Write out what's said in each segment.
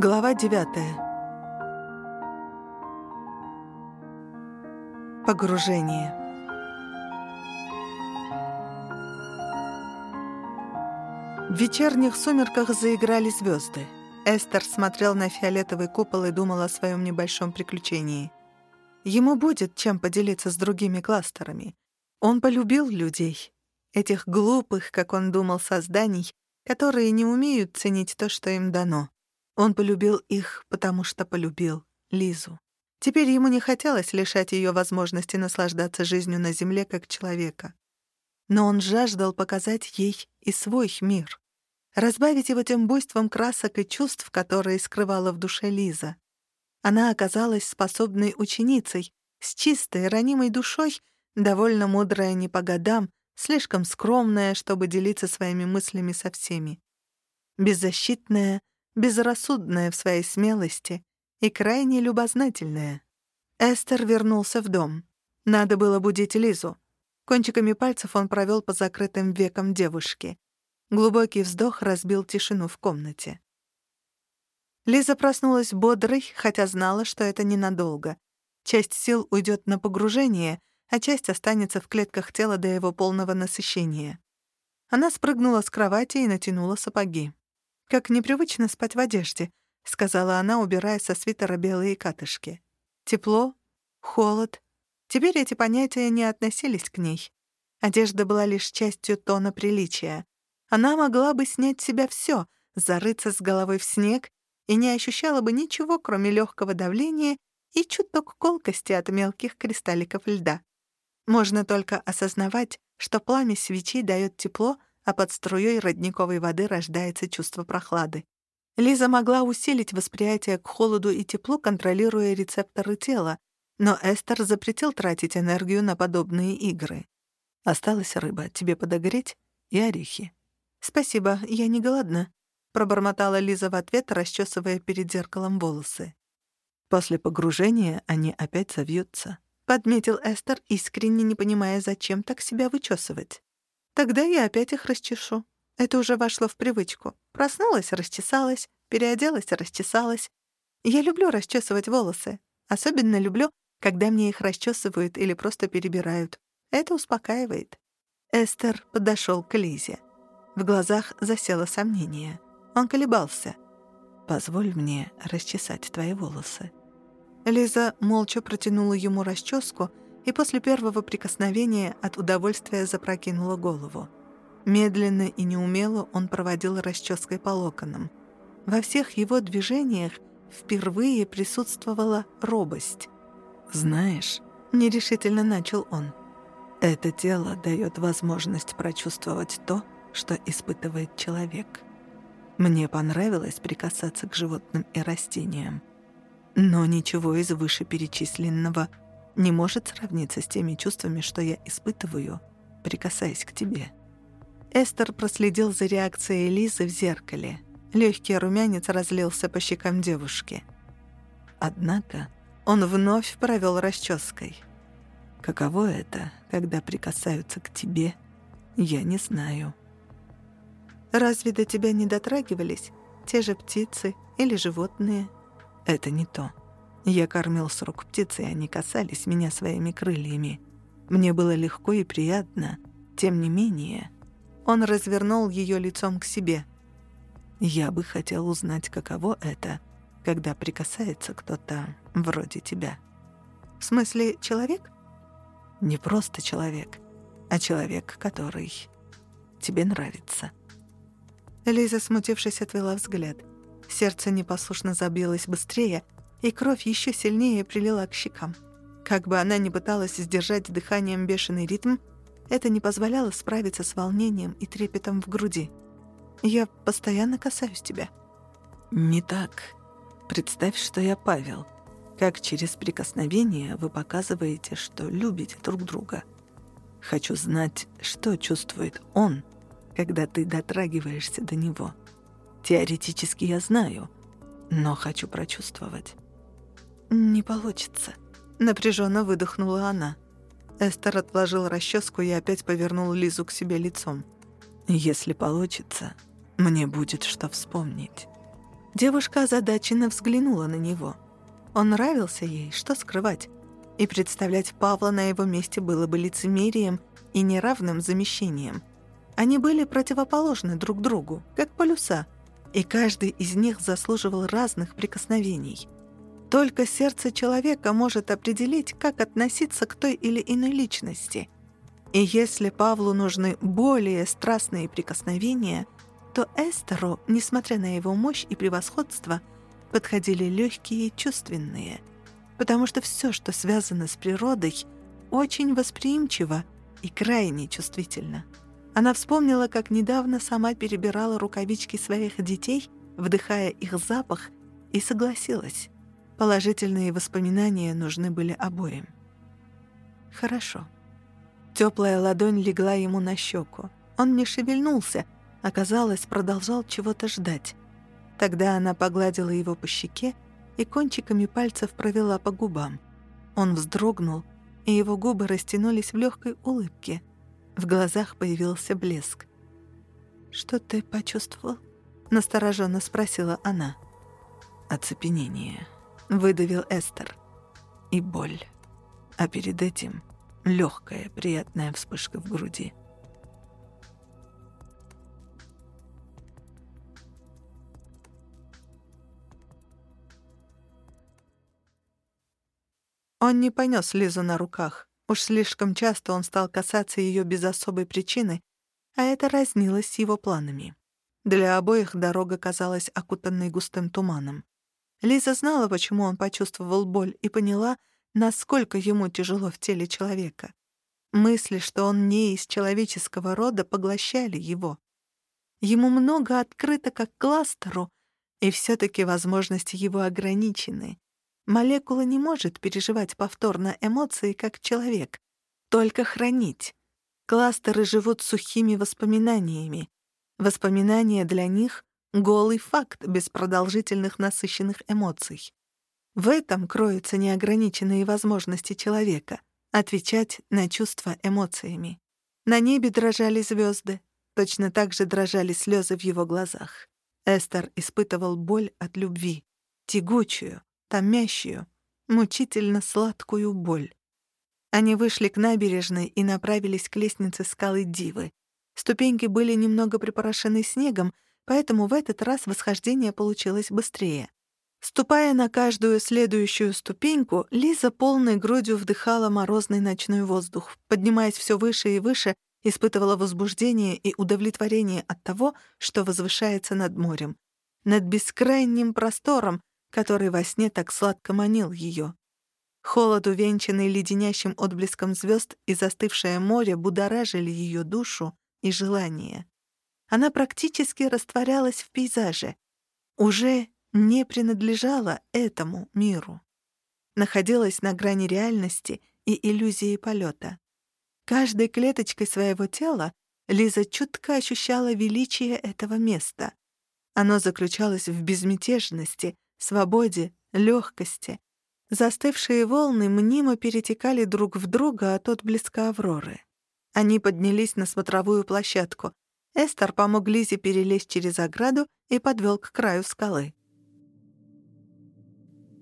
Глава 9. Погружение. В вечерних сумерках заиграли звезды. Эстер смотрел на фиолетовый купол и думал о своем небольшом приключении. Ему будет чем поделиться с другими кластерами. Он полюбил людей, этих глупых, как он думал, созданий, которые не умеют ценить то, что им дано. Он полюбил их, потому что полюбил Лизу. Теперь ему не хотелось лишать ее возможности наслаждаться жизнью на земле как человека. Но он жаждал показать ей и свой мир. Разбавить его тем буйством красок и чувств, которые скрывала в душе Лиза. Она оказалась способной ученицей, с чистой, ранимой душой, довольно мудрая не по годам, слишком скромная, чтобы делиться своими мыслями со всеми. Беззащитная, безрассудная в своей смелости и крайне любознательная. Эстер вернулся в дом. Надо было будить Лизу. Кончиками пальцев он провел по закрытым векам девушки. Глубокий вздох разбил тишину в комнате. Лиза проснулась бодрой, хотя знала, что это ненадолго. Часть сил уйдет на погружение, а часть останется в клетках тела до его полного насыщения. Она спрыгнула с кровати и натянула сапоги. «Как непривычно спать в одежде», — сказала она, убирая со свитера белые катышки. Тепло, холод. Теперь эти понятия не относились к ней. Одежда была лишь частью тона приличия. Она могла бы снять с себя всё, зарыться с головой в снег и не ощущала бы ничего, кроме легкого давления и чуток колкости от мелких кристалликов льда. Можно только осознавать, что пламя свечи дает тепло, а под струей родниковой воды рождается чувство прохлады. Лиза могла усилить восприятие к холоду и теплу, контролируя рецепторы тела, но Эстер запретил тратить энергию на подобные игры. «Осталась рыба, тебе подогреть и орехи». «Спасибо, я не голодна», — пробормотала Лиза в ответ, расчесывая перед зеркалом волосы. «После погружения они опять завьются», — подметил Эстер, искренне не понимая, зачем так себя вычесывать. Тогда я опять их расчешу. Это уже вошло в привычку. Проснулась, расчесалась, переоделась, расчесалась. Я люблю расчесывать волосы. Особенно люблю, когда мне их расчесывают или просто перебирают. Это успокаивает. Эстер подошел к Лизе. В глазах засело сомнение. Он колебался. «Позволь мне расчесать твои волосы». Лиза молча протянула ему расческу — и после первого прикосновения от удовольствия запрокинула голову. Медленно и неумело он проводил расческой по локонам. Во всех его движениях впервые присутствовала робость. «Знаешь», — нерешительно начал он, — «это тело дает возможность прочувствовать то, что испытывает человек. Мне понравилось прикасаться к животным и растениям, но ничего из вышеперечисленного — не может сравниться с теми чувствами, что я испытываю, прикасаясь к тебе. Эстер проследил за реакцией Лизы в зеркале. Легкий румянец разлился по щекам девушки. Однако он вновь провел расческой. Каково это, когда прикасаются к тебе, я не знаю. Разве до тебя не дотрагивались те же птицы или животные? Это не то. Я кормил с рук птицы, и они касались меня своими крыльями. Мне было легко и приятно. Тем не менее, он развернул ее лицом к себе. Я бы хотел узнать, каково это, когда прикасается кто-то вроде тебя. В смысле, человек? Не просто человек, а человек, который тебе нравится. Лиза, смутившись, отвела взгляд. Сердце непослушно забилось быстрее — и кровь еще сильнее прилила к щекам. Как бы она ни пыталась сдержать дыханием бешеный ритм, это не позволяло справиться с волнением и трепетом в груди. «Я постоянно касаюсь тебя». «Не так. Представь, что я Павел. Как через прикосновение вы показываете, что любите друг друга. Хочу знать, что чувствует он, когда ты дотрагиваешься до него. Теоретически я знаю, но хочу прочувствовать». «Не получится», — напряженно выдохнула она. Эстер отложил расческу и опять повернул Лизу к себе лицом. «Если получится, мне будет что вспомнить. Девушка озадаченно взглянула на него. Он нравился ей, что скрывать. И представлять Павла на его месте было бы лицемерием и неравным замещением. Они были противоположны друг другу, как полюса, и каждый из них заслуживал разных прикосновений. Только сердце человека может определить, как относиться к той или иной личности. И если Павлу нужны более страстные прикосновения, то Эстеру, несмотря на его мощь и превосходство, подходили легкие и чувственные, потому что все, что связано с природой, очень восприимчиво и крайне чувствительно. Она вспомнила, как недавно сама перебирала рукавички своих детей, вдыхая их запах, и согласилась. Положительные воспоминания нужны были обоим. Хорошо. Теплая ладонь легла ему на щеку. Он не шевельнулся, оказалось, продолжал чего-то ждать. Тогда она погладила его по щеке и кончиками пальцев провела по губам. Он вздрогнул, и его губы растянулись в легкой улыбке. В глазах появился блеск. «Что ты почувствовал?» — настороженно спросила она. «Оцепенение», — выдавил Эстер. «И боль. А перед этим легкая приятная вспышка в груди». Он не понес Лизу на руках. Уж слишком часто он стал касаться ее без особой причины, а это разнилось с его планами. Для обоих дорога казалась окутанной густым туманом. Лиза знала, почему он почувствовал боль, и поняла, насколько ему тяжело в теле человека. Мысли, что он не из человеческого рода, поглощали его. Ему много открыто как кластеру, и все таки возможности его ограничены. Молекула не может переживать повторно эмоции, как человек, только хранить. Кластеры живут сухими воспоминаниями. Воспоминания для них — голый факт без продолжительных насыщенных эмоций. В этом кроются неограниченные возможности человека — отвечать на чувства эмоциями. На небе дрожали звезды, точно так же дрожали слезы в его глазах. Эстер испытывал боль от любви, тягучую, томящую, мучительно сладкую боль. Они вышли к набережной и направились к лестнице скалы Дивы. Ступеньки были немного припорошены снегом, поэтому в этот раз восхождение получилось быстрее. Ступая на каждую следующую ступеньку, Лиза полной грудью вдыхала морозный ночной воздух, поднимаясь все выше и выше, испытывала возбуждение и удовлетворение от того, что возвышается над морем, над бескрайним простором, который во сне так сладко манил ее. Холод, увенчанный леденящим отблеском звезд и застывшее море будоражили ее душу и желание. Она практически растворялась в пейзаже, уже не принадлежала этому миру. Находилась на грани реальности и иллюзии полета. Каждой клеточкой своего тела Лиза чутко ощущала величие этого места. Оно заключалось в безмятежности — свободе, легкости. Застывшие волны мнимо перетекали друг в друга от отблеска Авроры. Они поднялись на смотровую площадку. Эстер помог Лизе перелезть через ограду и подвел к краю скалы.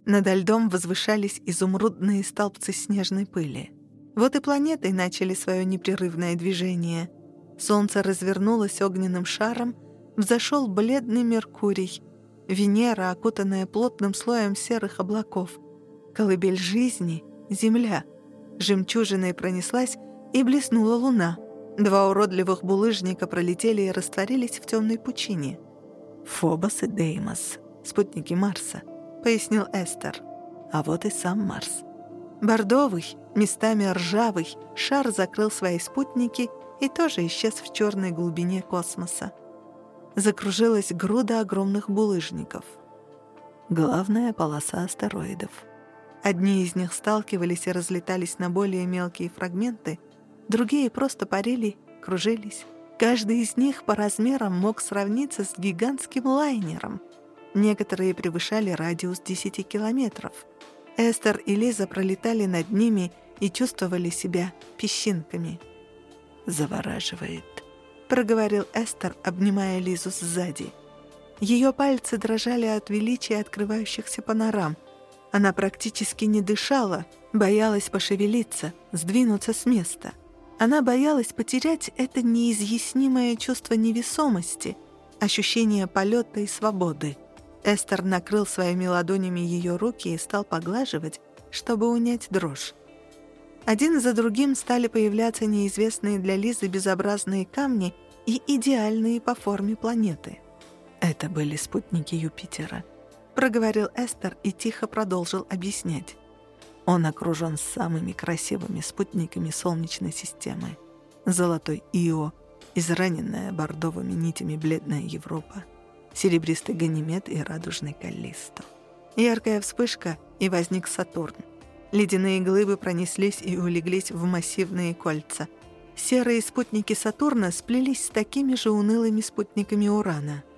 Над льдом возвышались изумрудные столбцы снежной пыли. Вот и планеты начали свое непрерывное движение. Солнце развернулось огненным шаром, взошел бледный Меркурий, Венера, окутанная плотным слоем серых облаков. Колыбель жизни — Земля. Жемчужиной пронеслась и блеснула луна. Два уродливых булыжника пролетели и растворились в темной пучине. «Фобос и Деймос, спутники Марса», — пояснил Эстер. А вот и сам Марс. Бордовый, местами ржавый, шар закрыл свои спутники и тоже исчез в черной глубине космоса закружилась груда огромных булыжников. Главная полоса астероидов. Одни из них сталкивались и разлетались на более мелкие фрагменты, другие просто парили, кружились. Каждый из них по размерам мог сравниться с гигантским лайнером. Некоторые превышали радиус 10 километров. Эстер и Лиза пролетали над ними и чувствовали себя песчинками. «Завораживает», — проговорил Эстер, обнимая Лизу сзади. Ее пальцы дрожали от величия открывающихся панорам. Она практически не дышала, боялась пошевелиться, сдвинуться с места. Она боялась потерять это неизъяснимое чувство невесомости, ощущение полета и свободы. Эстер накрыл своими ладонями ее руки и стал поглаживать, чтобы унять дрожь. Один за другим стали появляться неизвестные для Лизы безобразные камни и идеальные по форме планеты — это были спутники Юпитера, проговорил Эстер и тихо продолжил объяснять. Он окружен самыми красивыми спутниками Солнечной системы. Золотой Ио, израненная бордовыми нитями бледная Европа, серебристый Ганимед и радужный Каллисто. Яркая вспышка, и возник Сатурн. Ледяные глыбы пронеслись и улеглись в массивные кольца. Серые спутники Сатурна сплелись с такими же унылыми спутниками Урана —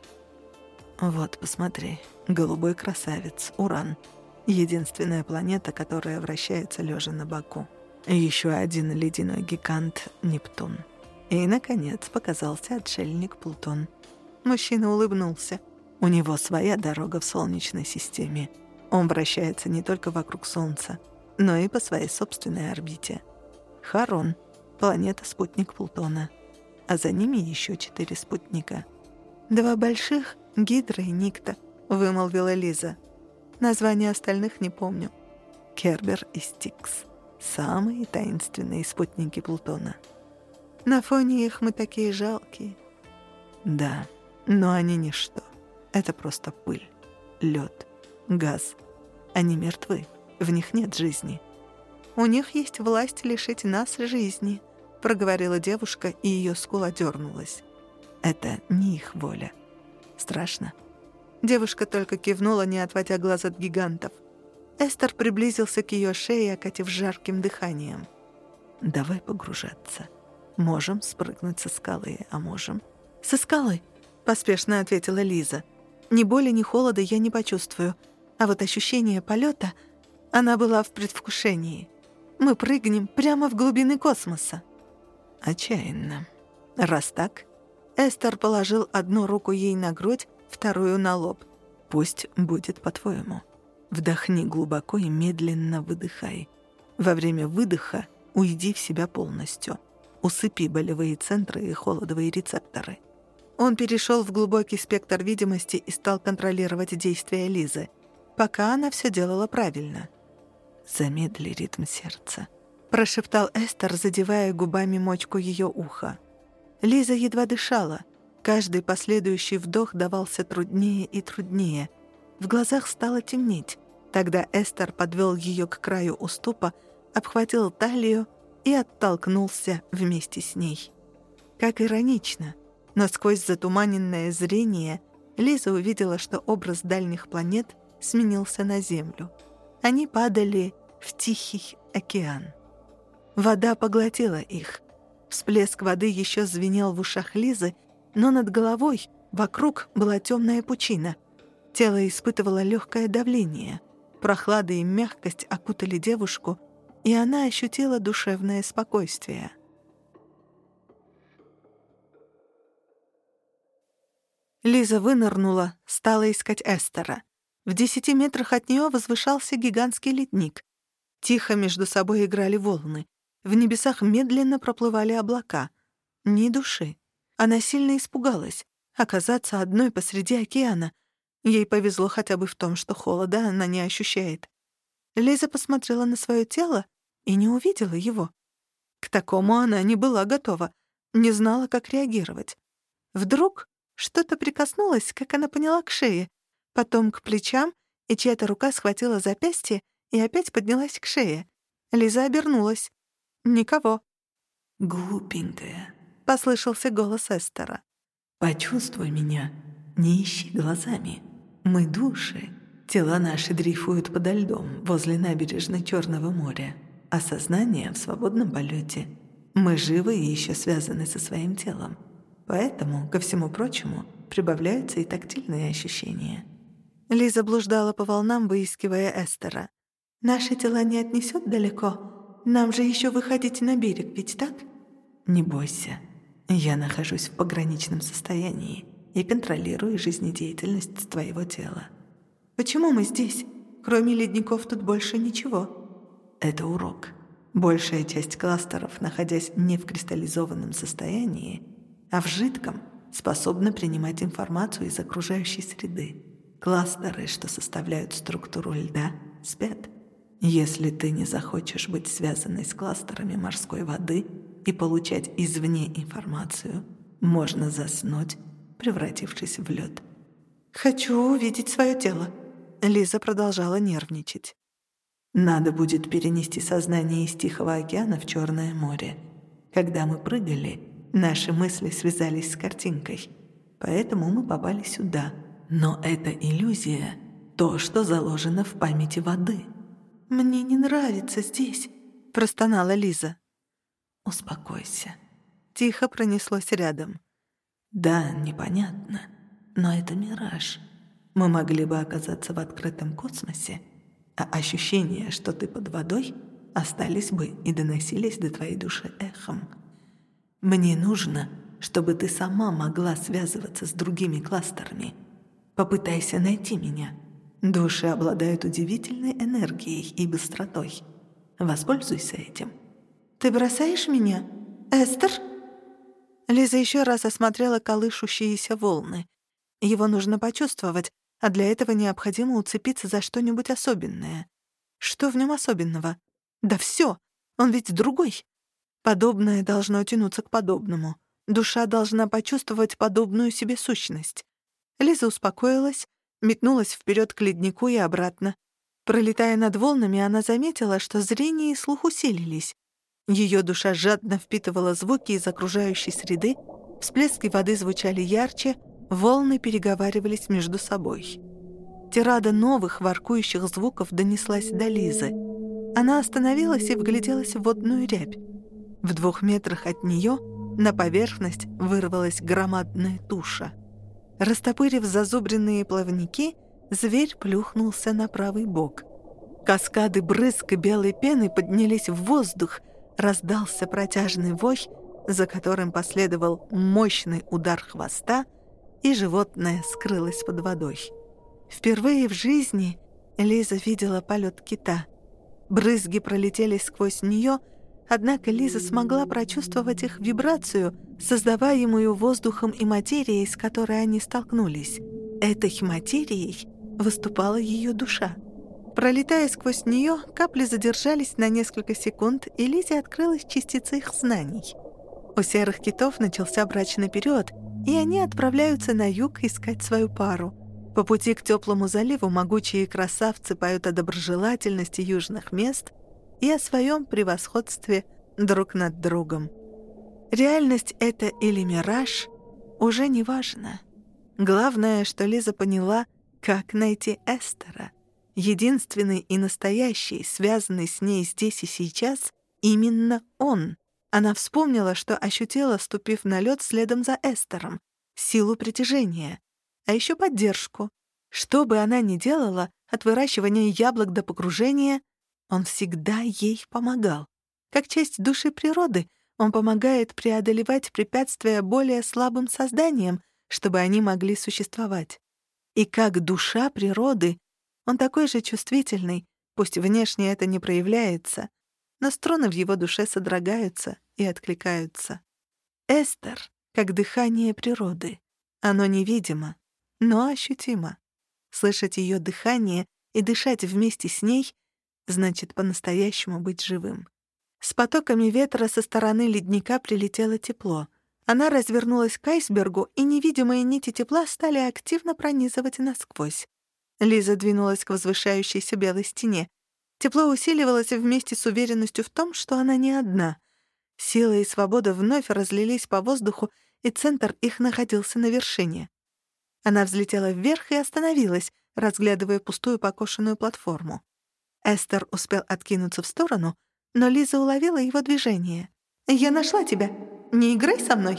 вот, посмотри, голубой красавец, Уран. Единственная планета, которая вращается лежа на боку. Еще один ледяной гигант Нептун. И, наконец, показался отшельник Плутон. Мужчина улыбнулся. У него своя дорога в Солнечной системе. Он вращается не только вокруг Солнца, но и по своей собственной орбите. Харон — планета-спутник Плутона. А за ними еще четыре спутника. Два больших — «Гидра и Никта», — вымолвила Лиза. Названия остальных не помню. Кербер и Стикс. Самые таинственные спутники Плутона. На фоне их мы такие жалкие. Да, но они ничто. Это просто пыль, лед, газ. Они мертвы, в них нет жизни. У них есть власть лишить нас жизни, проговорила девушка, и ее скула дернулась. Это не их воля. Страшно?» Девушка только кивнула, не отводя глаз от гигантов. Эстер приблизился к ее шее, окатив жарким дыханием. «Давай погружаться. Можем спрыгнуть со скалы, а можем...» «Со скалы?» — поспешно ответила Лиза. «Ни боли, ни холода я не почувствую. А вот ощущение полета, она была в предвкушении. Мы прыгнем прямо в глубины космоса». «Отчаянно. Раз так, Эстер положил одну руку ей на грудь, вторую на лоб. «Пусть будет по-твоему. Вдохни глубоко и медленно выдыхай. Во время выдоха уйди в себя полностью. Усыпи болевые центры и холодовые рецепторы». Он перешел в глубокий спектр видимости и стал контролировать действия Лизы, пока она все делала правильно. «Замедли ритм сердца», — прошептал Эстер, задевая губами мочку ее уха. Лиза едва дышала. Каждый последующий вдох давался труднее и труднее. В глазах стало темнеть. Тогда Эстер подвел ее к краю уступа, обхватил талию и оттолкнулся вместе с ней. Как иронично, но сквозь затуманенное зрение Лиза увидела, что образ дальних планет сменился на Землю. Они падали в Тихий океан. Вода поглотила их — Всплеск воды еще звенел в ушах Лизы, но над головой вокруг была темная пучина. Тело испытывало легкое давление. Прохлада и мягкость окутали девушку, и она ощутила душевное спокойствие. Лиза вынырнула, стала искать Эстера. В десяти метрах от нее возвышался гигантский ледник. Тихо между собой играли волны. В небесах медленно проплывали облака. Ни души. Она сильно испугалась. Оказаться одной посреди океана. Ей повезло хотя бы в том, что холода она не ощущает. Лиза посмотрела на свое тело и не увидела его. К такому она не была готова, не знала, как реагировать. Вдруг что-то прикоснулось, как она поняла, к шее, потом к плечам, и чья-то рука схватила запястье и опять поднялась к шее. Лиза обернулась. «Никого». «Глупенькая», — послышался голос Эстера. «Почувствуй меня, не ищи глазами. Мы души. Тела наши дрейфуют подо льдом возле набережной Черного моря, а сознание в свободном полете. Мы живы и еще связаны со своим телом. Поэтому, ко всему прочему, прибавляются и тактильные ощущения». Лиза блуждала по волнам, выискивая Эстера. «Наши тела не отнесет далеко?» Нам же еще выходить на берег, ведь так? Не бойся. Я нахожусь в пограничном состоянии. и контролирую жизнедеятельность твоего тела. Почему мы здесь? Кроме ледников тут больше ничего. Это урок. Большая часть кластеров, находясь не в кристаллизованном состоянии, а в жидком, способна принимать информацию из окружающей среды. Кластеры, что составляют структуру льда, спят. Если ты не захочешь быть связанной с кластерами морской воды и получать извне информацию, можно заснуть, превратившись в лед. «Хочу увидеть свое тело», — Лиза продолжала нервничать. «Надо будет перенести сознание из Тихого океана в Черное море. Когда мы прыгали, наши мысли связались с картинкой, поэтому мы попали сюда. Но это иллюзия, то, что заложено в памяти воды». «Мне не нравится здесь», — простонала Лиза. «Успокойся». Тихо пронеслось рядом. «Да, непонятно, но это мираж. Мы могли бы оказаться в открытом космосе, а ощущения, что ты под водой, остались бы и доносились до твоей души эхом. Мне нужно, чтобы ты сама могла связываться с другими кластерами. Попытайся найти меня». Души обладают удивительной энергией и быстротой. Воспользуйся этим. «Ты бросаешь меня? Эстер?» Лиза еще раз осмотрела колышущиеся волны. Его нужно почувствовать, а для этого необходимо уцепиться за что-нибудь особенное. Что в нем особенного? Да все, он ведь другой. Подобное должно тянуться к подобному. Душа должна почувствовать подобную себе сущность. Лиза успокоилась, метнулась вперед к леднику и обратно. Пролетая над волнами, она заметила, что зрение и слух усилились. Ее душа жадно впитывала звуки из окружающей среды, всплески воды звучали ярче, волны переговаривались между собой. Тирада новых воркующих звуков донеслась до Лизы. Она остановилась и вгляделась в водную рябь. В двух метрах от нее на поверхность вырвалась громадная туша — Растопырив зазубренные плавники, зверь плюхнулся на правый бок. Каскады брызг и белой пены поднялись в воздух, раздался протяжный вой, за которым последовал мощный удар хвоста, и животное скрылось под водой. Впервые в жизни Лиза видела полет кита. Брызги пролетели сквозь нее, однако Лиза смогла прочувствовать их вибрацию — создаваемую воздухом и материей, с которой они столкнулись. Этой материей выступала ее душа. Пролетая сквозь нее, капли задержались на несколько секунд, и Лизе открылась частица их знаний. У серых китов начался брачный период, и они отправляются на юг искать свою пару. По пути к теплому заливу могучие красавцы поют о доброжелательности южных мест и о своем превосходстве друг над другом. Реальность это или мираж, уже не важно. Главное, что Лиза поняла, как найти Эстера. Единственный и настоящий, связанный с ней здесь и сейчас, именно он. Она вспомнила, что ощутила, ступив на лед следом за Эстером, силу притяжения, а еще поддержку. Что бы она ни делала, от выращивания яблок до погружения, он всегда ей помогал. Как часть души природы — он помогает преодолевать препятствия более слабым созданиям, чтобы они могли существовать. И как душа природы, он такой же чувствительный, пусть внешне это не проявляется, но струны в его душе содрогаются и откликаются. Эстер, как дыхание природы. Оно невидимо, но ощутимо. Слышать ее дыхание и дышать вместе с ней значит по-настоящему быть живым. С потоками ветра со стороны ледника прилетело тепло. Она развернулась к айсбергу, и невидимые нити тепла стали активно пронизывать насквозь. Лиза двинулась к возвышающейся белой стене. Тепло усиливалось вместе с уверенностью в том, что она не одна. Сила и свобода вновь разлились по воздуху, и центр их находился на вершине. Она взлетела вверх и остановилась, разглядывая пустую покошенную платформу. Эстер успел откинуться в сторону — но Лиза уловила его движение. «Я нашла тебя! Не играй со мной!»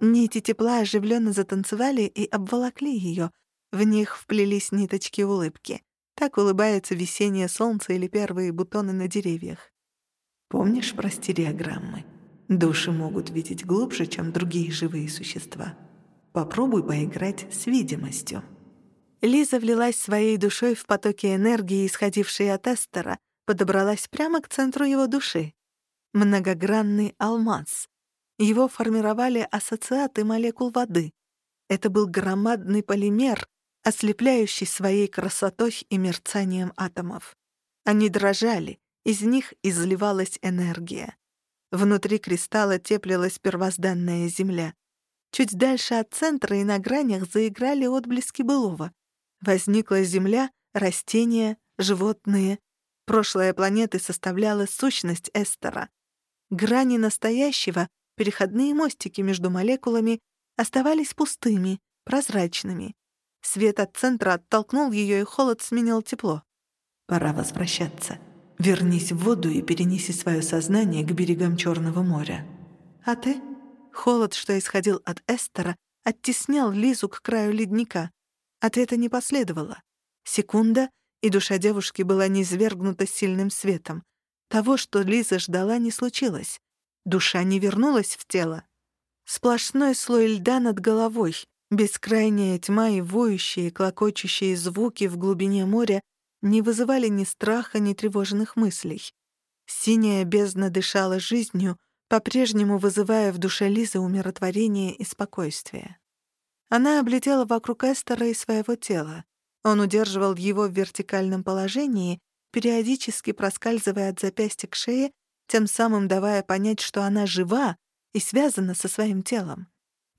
Нити тепла оживленно затанцевали и обволокли ее. В них вплелись ниточки улыбки. Так улыбается весеннее солнце или первые бутоны на деревьях. Помнишь про стереограммы? Души могут видеть глубже, чем другие живые существа. Попробуй поиграть с видимостью». Лиза влилась своей душой в потоки энергии, исходившие от Эстера, подобралась прямо к центру его души. Многогранный алмаз. Его формировали ассоциаты молекул воды. Это был громадный полимер, ослепляющий своей красотой и мерцанием атомов. Они дрожали, из них изливалась энергия. Внутри кристалла теплилась первозданная земля. Чуть дальше от центра и на гранях заиграли отблески былого. Возникла земля, растения, животные. Прошлое планеты составляла сущность Эстера. Грани настоящего, переходные мостики между молекулами, оставались пустыми, прозрачными. Свет от центра оттолкнул ее, и холод сменил тепло. «Пора возвращаться. Вернись в воду и перенеси свое сознание к берегам Черного моря». «А ты?» Холод, что исходил от Эстера, оттеснял Лизу к краю ледника. Ответа не последовало. Секунда, и душа девушки была низвергнута сильным светом. Того, что Лиза ждала, не случилось. Душа не вернулась в тело. Сплошной слой льда над головой, бескрайняя тьма и воющие, клокочущие звуки в глубине моря не вызывали ни страха, ни тревожных мыслей. Синяя бездна дышала жизнью, по-прежнему вызывая в душе Лизы умиротворение и спокойствие. Она облетела вокруг Эстера и своего тела. Он удерживал его в вертикальном положении, периодически проскальзывая от запястья к шее, тем самым давая понять, что она жива и связана со своим телом.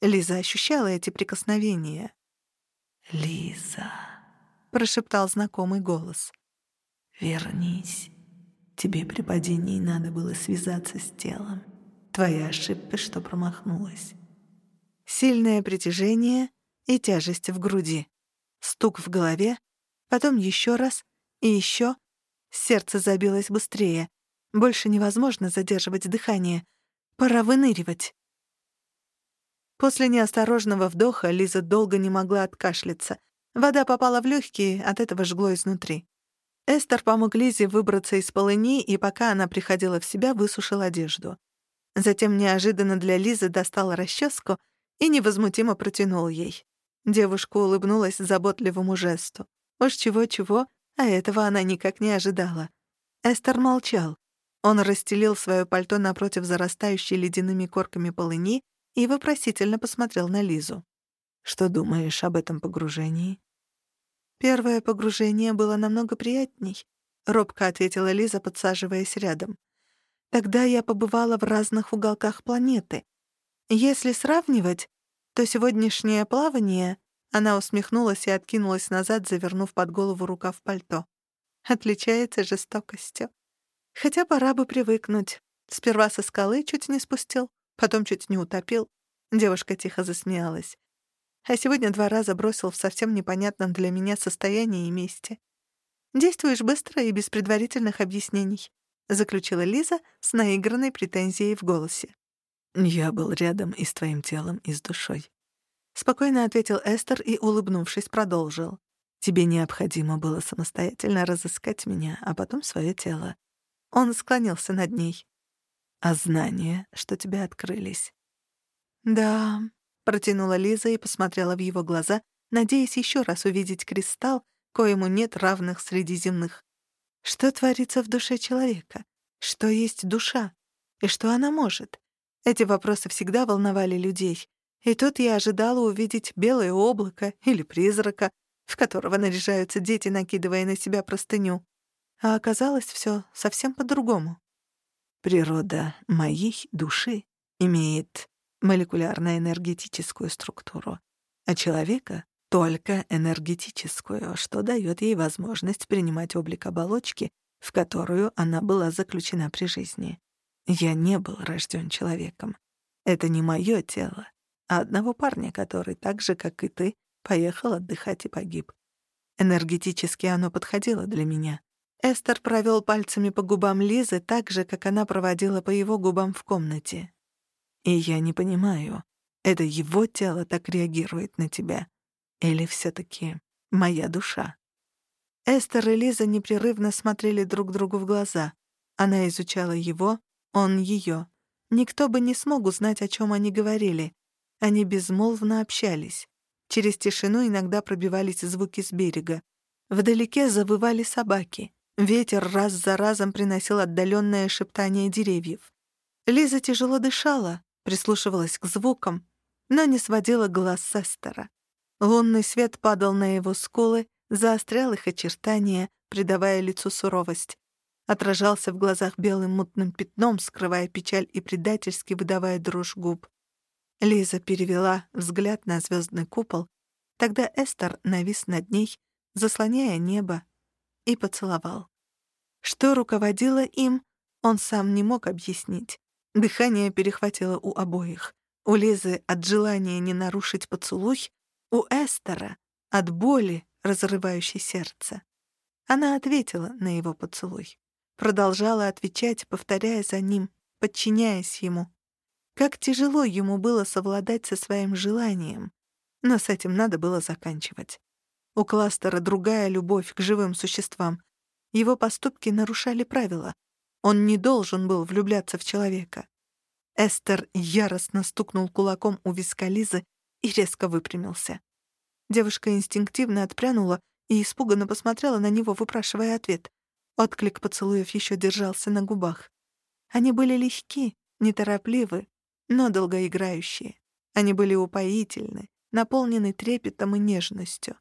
Лиза ощущала эти прикосновения. «Лиза», — прошептал знакомый голос. «Вернись. Тебе при падении надо было связаться с телом. Твоя ошибка, что промахнулась. Сильное притяжение и тяжесть в груди. Стук в голове, потом еще раз и еще. Сердце забилось быстрее. Больше невозможно задерживать дыхание. Пора выныривать. После неосторожного вдоха Лиза долго не могла откашляться. Вода попала в легкие, от этого жгло изнутри. Эстер помог Лизе выбраться из полыни, и пока она приходила в себя, высушил одежду. Затем неожиданно для Лизы достал расческу и невозмутимо протянул ей. Девушка улыбнулась заботливому жесту. Уж чего-чего, а этого она никак не ожидала. Эстер молчал. Он расстелил свое пальто напротив зарастающей ледяными корками полыни и вопросительно посмотрел на Лизу. «Что думаешь об этом погружении?» «Первое погружение было намного приятней», — робко ответила Лиза, подсаживаясь рядом. Тогда я побывала в разных уголках планеты. Если сравнивать, то сегодняшнее плавание... Она усмехнулась и откинулась назад, завернув под голову рукав пальто. Отличается жестокостью. Хотя пора бы привыкнуть. Сперва со скалы чуть не спустил, потом чуть не утопил. Девушка тихо засмеялась. А сегодня два раза бросил в совсем непонятном для меня состоянии и месте. Действуешь быстро и без предварительных объяснений. — заключила Лиза с наигранной претензией в голосе. «Я был рядом и с твоим телом, и с душой». Спокойно ответил Эстер и, улыбнувшись, продолжил. «Тебе необходимо было самостоятельно разыскать меня, а потом свое тело». Он склонился над ней. «А знания, что тебе открылись?» «Да», — протянула Лиза и посмотрела в его глаза, надеясь еще раз увидеть кристалл, коему нет равных среди земных. Что творится в душе человека? Что есть душа? И что она может? Эти вопросы всегда волновали людей. И тут я ожидала увидеть белое облако или призрака, в которого наряжаются дети, накидывая на себя простыню. А оказалось все совсем по-другому. Природа моей души имеет молекулярно-энергетическую структуру, а человека только энергетическую, что дает ей возможность принимать облик оболочки, в которую она была заключена при жизни. Я не был рожден человеком. Это не мое тело, а одного парня, который так же, как и ты, поехал отдыхать и погиб. Энергетически оно подходило для меня. Эстер провел пальцами по губам Лизы так же, как она проводила по его губам в комнате. И я не понимаю, это его тело так реагирует на тебя, или все таки моя душа? Эстер и Лиза непрерывно смотрели друг другу в глаза. Она изучала его, он — ее. Никто бы не смог узнать, о чем они говорили. Они безмолвно общались. Через тишину иногда пробивались звуки с берега. Вдалеке завывали собаки. Ветер раз за разом приносил отдаленное шептание деревьев. Лиза тяжело дышала, прислушивалась к звукам, но не сводила глаз с Эстера. Лунный свет падал на его скулы, заострял их очертания, придавая лицу суровость. Отражался в глазах белым мутным пятном, скрывая печаль и предательски выдавая дрожь губ. Лиза перевела взгляд на звездный купол, тогда Эстер навис над ней, заслоняя небо, и поцеловал. Что руководило им, он сам не мог объяснить. Дыхание перехватило у обоих. У Лизы от желания не нарушить поцелуй, у Эстера от боли, разрывающей сердце. Она ответила на его поцелуй. Продолжала отвечать, повторяя за ним, подчиняясь ему. Как тяжело ему было совладать со своим желанием. Но с этим надо было заканчивать. У Кластера другая любовь к живым существам. Его поступки нарушали правила. Он не должен был влюбляться в человека. Эстер яростно стукнул кулаком у виска Лизы и резко выпрямился. Девушка инстинктивно отпрянула и испуганно посмотрела на него, выпрашивая ответ. Отклик поцелуев еще держался на губах. Они были легки, неторопливы, но долгоиграющие. Они были упоительны, наполнены трепетом и нежностью.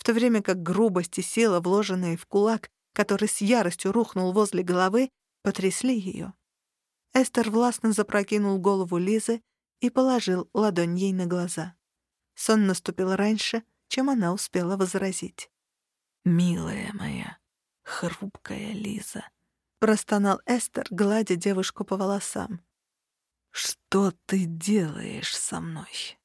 В то время как грубость и сила, вложенные в кулак, который с яростью рухнул возле головы, потрясли ее. Эстер властно запрокинул голову Лизы и положил ладонь ей на глаза. Сон наступил раньше, чем она успела возразить. «Милая моя, хрупкая Лиза», — простонал Эстер, гладя девушку по волосам. «Что ты делаешь со мной?»